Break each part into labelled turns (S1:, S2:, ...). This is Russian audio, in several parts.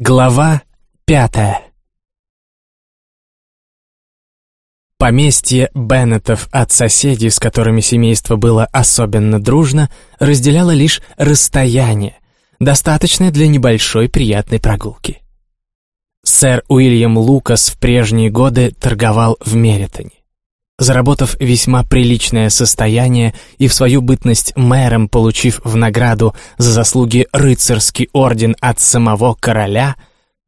S1: Глава пятая Поместье Беннетов от соседей, с которыми семейство было особенно дружно, разделяло лишь расстояние, достаточное для небольшой приятной прогулки. Сэр Уильям Лукас в прежние годы торговал в Меритоне. Заработав весьма приличное состояние и в свою бытность мэром получив в награду за заслуги рыцарский орден от самого короля,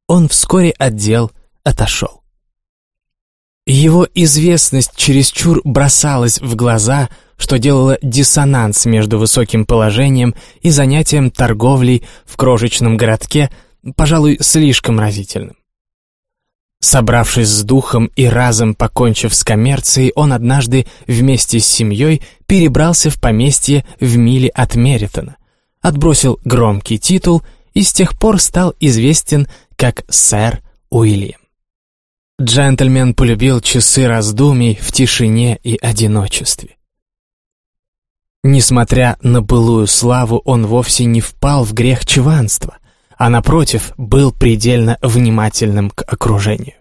S1: он вскоре отдел отошел. Его известность чересчур бросалась в глаза, что делало диссонанс между высоким положением и занятием торговлей в крошечном городке, пожалуй, слишком разительным. Собравшись с духом и разом покончив с коммерцией, он однажды вместе с семьей перебрался в поместье в миле от Меритона, отбросил громкий титул и с тех пор стал известен как сэр Уильям. Джентльмен полюбил часы раздумий в тишине и одиночестве. Несмотря на былую славу, он вовсе не впал в грех чванства — а напротив, был предельно внимательным к окружению.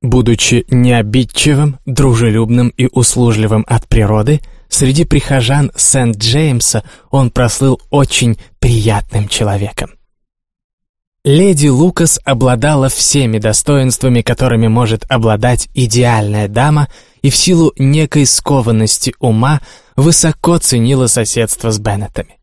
S1: Будучи необидчивым, дружелюбным и услужливым от природы, среди прихожан Сент-Джеймса он прослыл очень приятным человеком. Леди Лукас обладала всеми достоинствами, которыми может обладать идеальная дама, и в силу некой скованности ума высоко ценила соседство с Беннетами.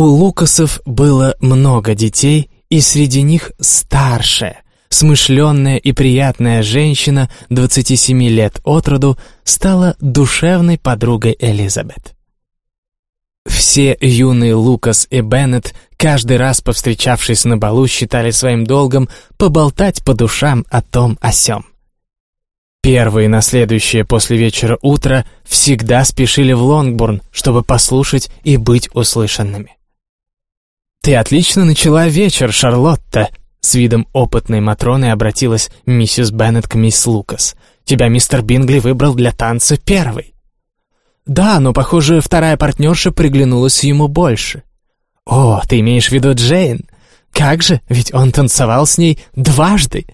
S1: У Лукасов было много детей, и среди них старшая, смышленная и приятная женщина 27 лет от роду стала душевной подругой Элизабет. Все юные Лукас и Беннет, каждый раз повстречавшись на балу, считали своим долгом поболтать по душам о том о сём. Первые на следующее после вечера утро всегда спешили в Лонгбурн, чтобы послушать и быть услышанными. «Ты отлично начала вечер, Шарлотта!» С видом опытной Матроны обратилась миссис Беннет к мисс Лукас. «Тебя мистер Бингли выбрал для танца первой». «Да, но, похоже, вторая партнерша приглянулась ему больше». «О, ты имеешь в виду Джейн? Как же, ведь он танцевал с ней дважды.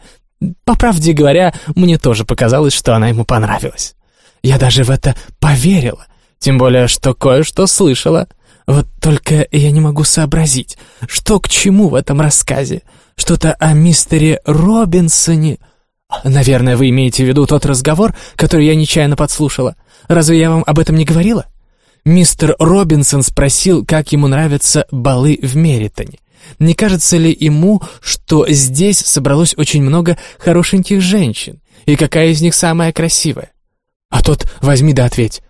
S1: По правде говоря, мне тоже показалось, что она ему понравилась. Я даже в это поверила, тем более, что кое-что слышала. Вот только я не могу сообразить, что к чему в этом рассказе. Что-то о мистере Робинсоне. Наверное, вы имеете в виду тот разговор, который я нечаянно подслушала. Разве я вам об этом не говорила? Мистер Робинсон спросил, как ему нравятся балы в Меритоне. Не кажется ли ему, что здесь собралось очень много хорошеньких женщин, и какая из них самая красивая? А тот возьми да ответь.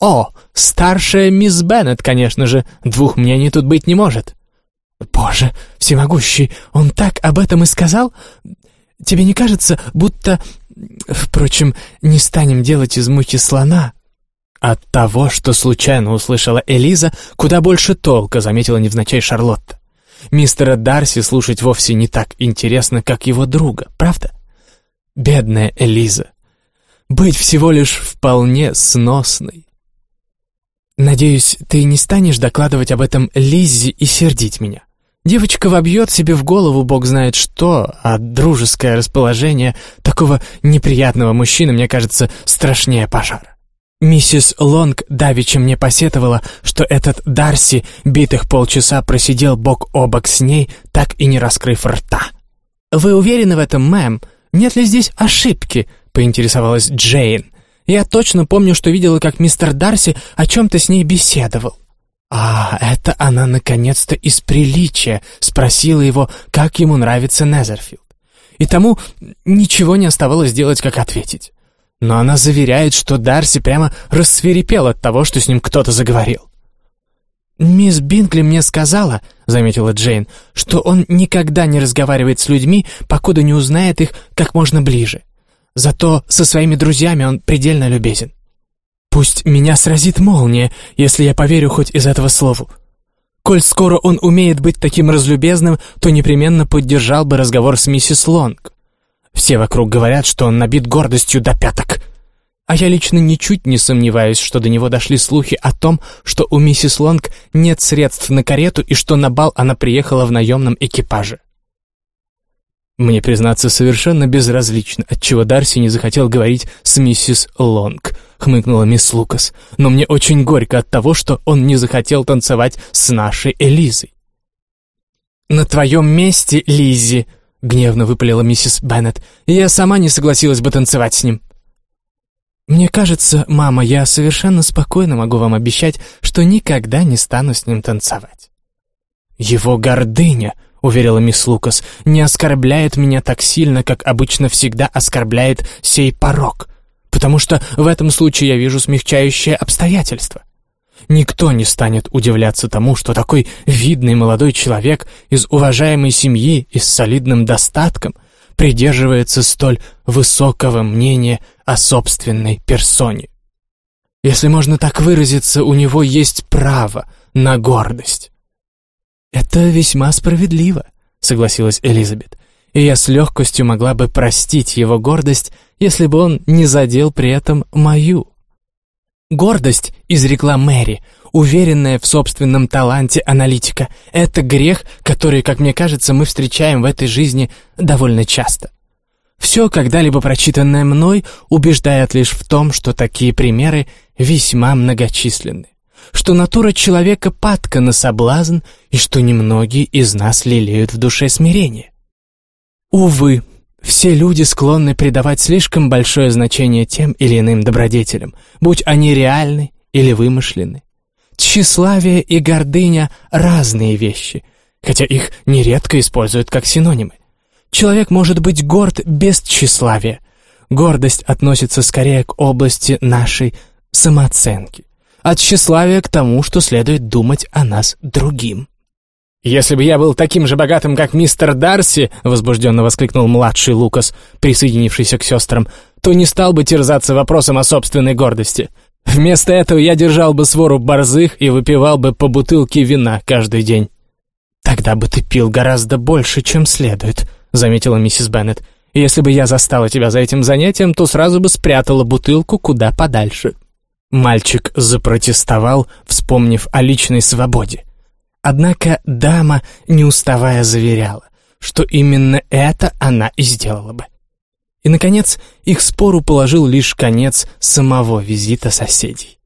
S1: «О, старшая мисс Беннет, конечно же, двух мнений тут быть не может». «Боже, всемогущий, он так об этом и сказал? Тебе не кажется, будто... Впрочем, не станем делать из муки слона». От того, что случайно услышала Элиза, куда больше толка, заметила невзначай Шарлотта. Мистера Дарси слушать вовсе не так интересно, как его друга, правда? Бедная Элиза. Быть всего лишь вполне сносной. «Надеюсь, ты не станешь докладывать об этом Лиззи и сердить меня. Девочка вобьет себе в голову бог знает что, а дружеское расположение такого неприятного мужчины, мне кажется, страшнее пожара. Миссис Лонг давеча мне посетовала, что этот Дарси битых полчаса просидел бок о бок с ней, так и не раскрыв рта. «Вы уверены в этом, мэм? Нет ли здесь ошибки?» — поинтересовалась Джейн. Я точно помню, что видела, как мистер Дарси о чем-то с ней беседовал. А, это она наконец-то из приличия спросила его, как ему нравится Незерфилд. И тому ничего не оставалось делать, как ответить. Но она заверяет, что Дарси прямо рассверепел от того, что с ним кто-то заговорил. «Мисс Бинкли мне сказала, — заметила Джейн, — что он никогда не разговаривает с людьми, покуда не узнает их как можно ближе. Зато со своими друзьями он предельно любезен. Пусть меня сразит молния, если я поверю хоть из этого слову. Коль скоро он умеет быть таким разлюбезным, то непременно поддержал бы разговор с миссис Лонг. Все вокруг говорят, что он набит гордостью до пяток. А я лично ничуть не сомневаюсь, что до него дошли слухи о том, что у миссис Лонг нет средств на карету и что на бал она приехала в наемном экипаже. Мне, признаться, совершенно безразлично, отчего Дарси не захотел говорить с миссис Лонг, хмыкнула мисс Лукас. Но мне очень горько от того, что он не захотел танцевать с нашей Элизой. «На твоем месте, Лиззи», — гневно выпалила миссис Беннет, «я сама не согласилась бы танцевать с ним». «Мне кажется, мама, я совершенно спокойно могу вам обещать, что никогда не стану с ним танцевать». «Его гордыня», — уверила мисс Лукас, — «не оскорбляет меня так сильно, как обычно всегда оскорбляет сей порог, потому что в этом случае я вижу смягчающее обстоятельство. Никто не станет удивляться тому, что такой видный молодой человек из уважаемой семьи и с солидным достатком придерживается столь высокого мнения о собственной персоне. Если можно так выразиться, у него есть право на гордость. «Это весьма справедливо», — согласилась Элизабет. «И я с легкостью могла бы простить его гордость, если бы он не задел при этом мою». «Гордость», — изрекла Мэри, уверенная в собственном таланте аналитика, — «это грех, который, как мне кажется, мы встречаем в этой жизни довольно часто». Все, когда-либо прочитанное мной, убеждает лишь в том, что такие примеры весьма многочисленны что натура человека падка на соблазн и что немногие из нас лелеют в душе смирение. Увы, все люди склонны придавать слишком большое значение тем или иным добродетелям, будь они реальны или вымышлены. Тщеславие и гордыня — разные вещи, хотя их нередко используют как синонимы. Человек может быть горд без тщеславия. Гордость относится скорее к области нашей самооценки от тщеславия к тому, что следует думать о нас другим. «Если бы я был таким же богатым, как мистер Дарси», — возбужденно воскликнул младший Лукас, присоединившийся к сестрам, «то не стал бы терзаться вопросом о собственной гордости. Вместо этого я держал бы свору борзых и выпивал бы по бутылке вина каждый день». «Тогда бы ты пил гораздо больше, чем следует», — заметила миссис Беннет. «Если бы я застала тебя за этим занятием, то сразу бы спрятала бутылку куда подальше». Мальчик запротестовал, вспомнив о личной свободе. Однако дама, не уставая, заверяла, что именно это она и сделала бы. И, наконец, их спору положил лишь конец самого визита соседей.